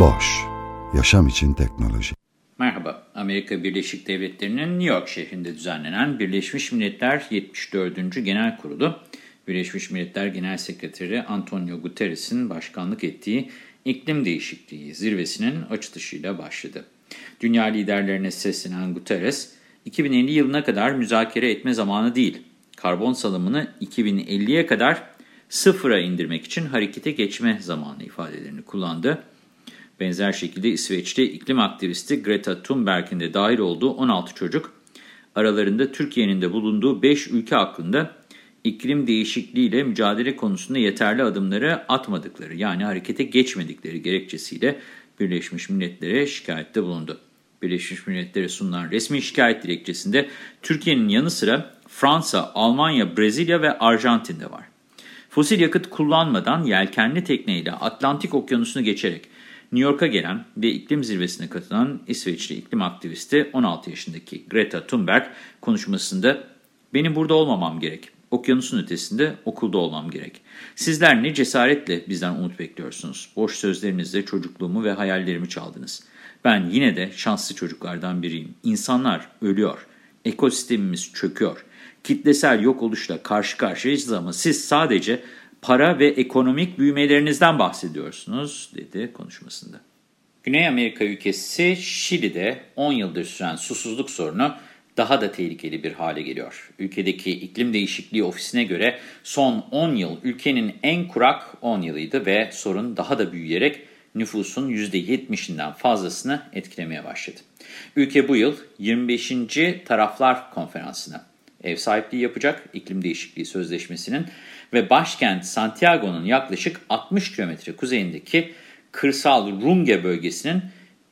Boş, yaşam için teknoloji. Merhaba, Amerika Birleşik Devletleri'nin New York şehrinde düzenlenen Birleşmiş Milletler 74. Genel Kurulu, Birleşmiş Milletler Genel Sekreteri Antonio Guterres'in başkanlık ettiği iklim değişikliği zirvesinin açılışıyla başladı. Dünya liderlerine seslenen Guterres, 2050 yılına kadar müzakere etme zamanı değil, karbon salımını 2050'ye kadar sıfıra indirmek için harekete geçme zamanı ifadelerini kullandı. Benzer şekilde İsveç'te iklim aktivisti Greta Thunberg'in de dahil olduğu 16 çocuk, aralarında Türkiye'nin de bulunduğu 5 ülke hakkında iklim değişikliğiyle mücadele konusunda yeterli adımları atmadıkları yani harekete geçmedikleri gerekçesiyle Birleşmiş Milletler'e şikayette bulundu. Birleşmiş Milletler'e sunulan resmi şikayet dilekçesinde Türkiye'nin yanı sıra Fransa, Almanya, Brezilya ve Arjantin'de var. Fosil yakıt kullanmadan yelkenli tekneyle Atlantik Okyanusu'nu geçerek New York'a gelen ve iklim zirvesine katılan İsveçli iklim aktivisti 16 yaşındaki Greta Thunberg konuşmasında benim burada olmamam gerek. Okyanusun ötesinde okulda olmam gerek. Sizler ne cesaretle bizden umut bekliyorsunuz. Boş sözlerinizle çocukluğumu ve hayallerimi çaldınız. Ben yine de şanslı çocuklardan biriyim. İnsanlar ölüyor. Ekosistemimiz çöküyor. Kitlesel yok oluşla karşı karşıyayız ama siz sadece para ve ekonomik büyümelerinizden bahsediyorsunuz, dedi konuşmasında. Güney Amerika ülkesi Şili'de 10 yıldır süren susuzluk sorunu daha da tehlikeli bir hale geliyor. Ülkedeki iklim değişikliği ofisine göre son 10 yıl ülkenin en kurak 10 yılıydı ve sorun daha da büyüyerek nüfusun %70'inden fazlasını etkilemeye başladı. Ülke bu yıl 25. Taraflar Konferansı'na ev sahipliği yapacak iklim değişikliği sözleşmesinin ve başkent Santiago'nun yaklaşık 60 kilometre kuzeyindeki kırsal Runge bölgesinin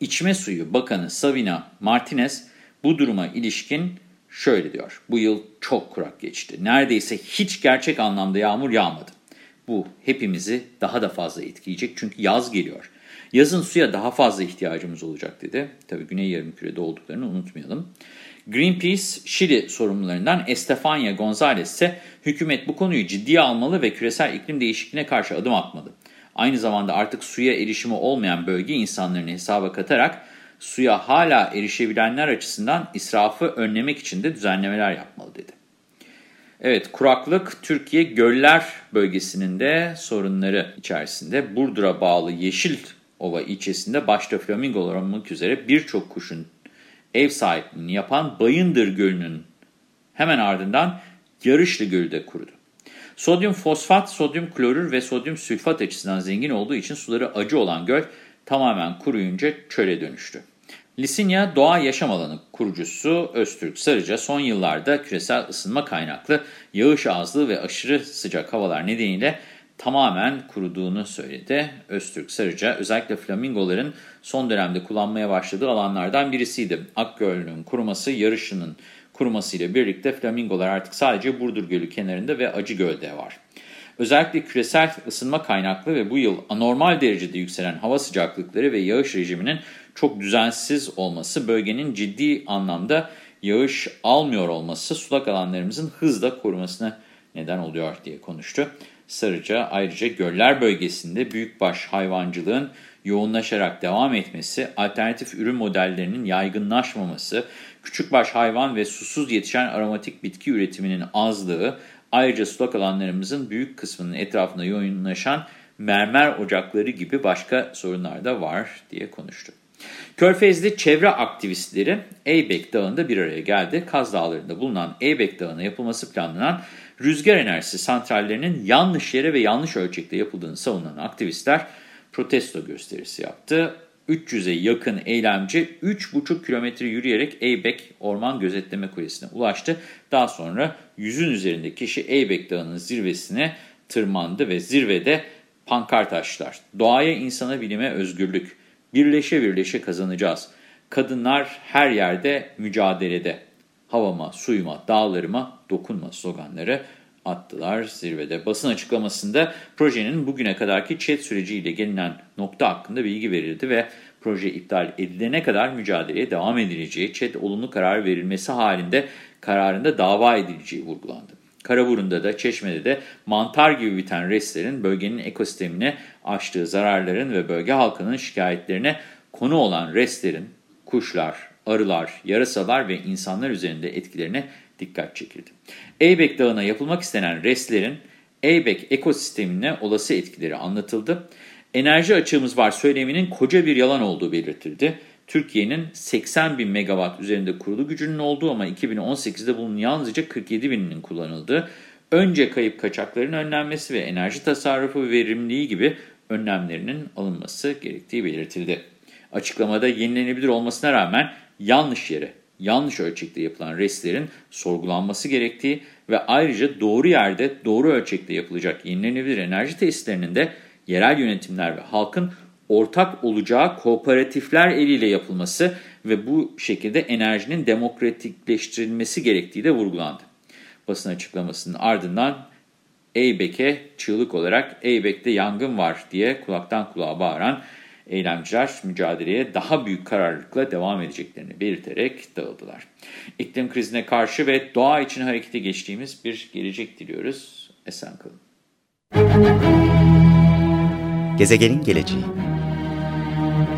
içme suyu bakanı Savina Martinez bu duruma ilişkin şöyle diyor. Bu yıl çok kurak geçti. Neredeyse hiç gerçek anlamda yağmur yağmadı. Bu hepimizi daha da fazla etkileyecek çünkü yaz geliyor. Yazın suya daha fazla ihtiyacımız olacak dedi. Tabii Güney Yarımküre'de olduklarını unutmayalım. Greenpeace, Şili sorumlularından Estefania González ise hükümet bu konuyu ciddiye almalı ve küresel iklim değişikliğine karşı adım atmalı. Aynı zamanda artık suya erişimi olmayan bölge insanlarını hesaba katarak suya hala erişebilenler açısından israfı önlemek için de düzenlemeler yapmalı dedi. Evet, kuraklık Türkiye Göller bölgesinin de sorunları içerisinde Burdur'a bağlı Yeşil Ova ilçesinde başta flamingolar olmak üzere birçok kuşun ev sahipliğini yapan Bayındır Gölü'nün hemen ardından Yarışlı Gölü de kurudu. Sodyum fosfat, sodyum klorür ve sodyum sülfat açısından zengin olduğu için suları acı olan göl tamamen kuruyunca çöle dönüştü. Lisinya Doğa Yaşam Alanı kurucusu Öztürk Sarıca son yıllarda küresel ısınma kaynaklı yağış azlığı ve aşırı sıcak havalar nedeniyle tamamen kuruduğunu söyledi. Öztürk Sarıca özellikle flamingoların son dönemde kullanmaya başladığı alanlardan birisiydi. Akgöl'ün kuruması, yarışının kurumasıyla birlikte flamingolar artık sadece Burdur Gölü kenarında ve Acıgöl'de var. Özellikle küresel ısınma kaynaklı ve bu yıl anormal derecede yükselen hava sıcaklıkları ve yağış rejiminin çok düzensiz olması, bölgenin ciddi anlamda yağış almıyor olması sulak alanlarımızın hızla korumasına neden oluyor diye konuştu. Sarıca ayrıca göller bölgesinde büyükbaş hayvancılığın yoğunlaşarak devam etmesi, alternatif ürün modellerinin yaygınlaşmaması, küçükbaş hayvan ve susuz yetişen aromatik bitki üretiminin azlığı, ayrıca sulak alanlarımızın büyük kısmının etrafında yoğunlaşan mermer ocakları gibi başka sorunlar da var diye konuştu. Körfez'de çevre aktivistleri Eybek Dağı'nda bir araya geldi. Kaz Dağları'nda bulunan Eybek Dağı'na yapılması planlanan rüzgar enerjisi santrallerinin yanlış yere ve yanlış ölçekte yapıldığını savunan aktivistler protesto gösterisi yaptı. 300'e yakın eylemci 3,5 kilometre yürüyerek Eybek Orman Gözetleme Kulesi'ne ulaştı. Daha sonra yüzün üzerinde kişi Eybek Dağı'nın zirvesine tırmandı ve zirvede pankart açtılar. Doğaya, insana, bilime özgürlük. Birleşe birleşe kazanacağız. Kadınlar her yerde mücadelede. Havama, suyuma, dağlarıma dokunma sloganları attılar zirvede. Basın açıklamasında projenin bugüne kadarki chat süreciyle gelinen nokta hakkında bilgi verildi ve proje iptal edilene kadar mücadeleye devam edileceği, chat olumlu karar verilmesi halinde kararında dava edileceği vurgulandı. Karaburun'da da Çeşme'de de mantar gibi biten restlerin bölgenin ekosistemine açtığı zararların ve bölge halkının şikayetlerine konu olan restlerin kuşlar, arılar, yarasalar ve insanlar üzerinde etkilerine dikkat çekildi. Eybek Dağı'na yapılmak istenen restlerin Eybek ekosistemine olası etkileri anlatıldı. Enerji açığımız var söyleminin koca bir yalan olduğu belirtildi. Türkiye'nin 80 bin megawatt üzerinde kurulu gücünün olduğu ama 2018'de bunun yalnızca 47 bininin kullanıldığı, önce kayıp kaçakların önlenmesi ve enerji tasarrufu ve verimliliği gibi önlemlerinin alınması gerektiği belirtildi. Açıklamada yenilenebilir olmasına rağmen yanlış yere, yanlış ölçekte yapılan restlerin sorgulanması gerektiği ve ayrıca doğru yerde, doğru ölçekte yapılacak yenilenebilir enerji tesislerinin de yerel yönetimler ve halkın ortak olacağı kooperatifler eliyle yapılması ve bu şekilde enerjinin demokratikleştirilmesi gerektiği de vurgulandı. Basın açıklamasının ardından Eybek'e çığlık olarak Eybek'te yangın var diye kulaktan kulağa bağıran eylemciler mücadeleye daha büyük kararlılıkla devam edeceklerini belirterek dağıldılar. İklim krizine karşı ve doğa için harekete geçtiğimiz bir gelecek diliyoruz. Esen kalın. Gezegenin geleceği